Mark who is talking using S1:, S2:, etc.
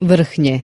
S1: брехня.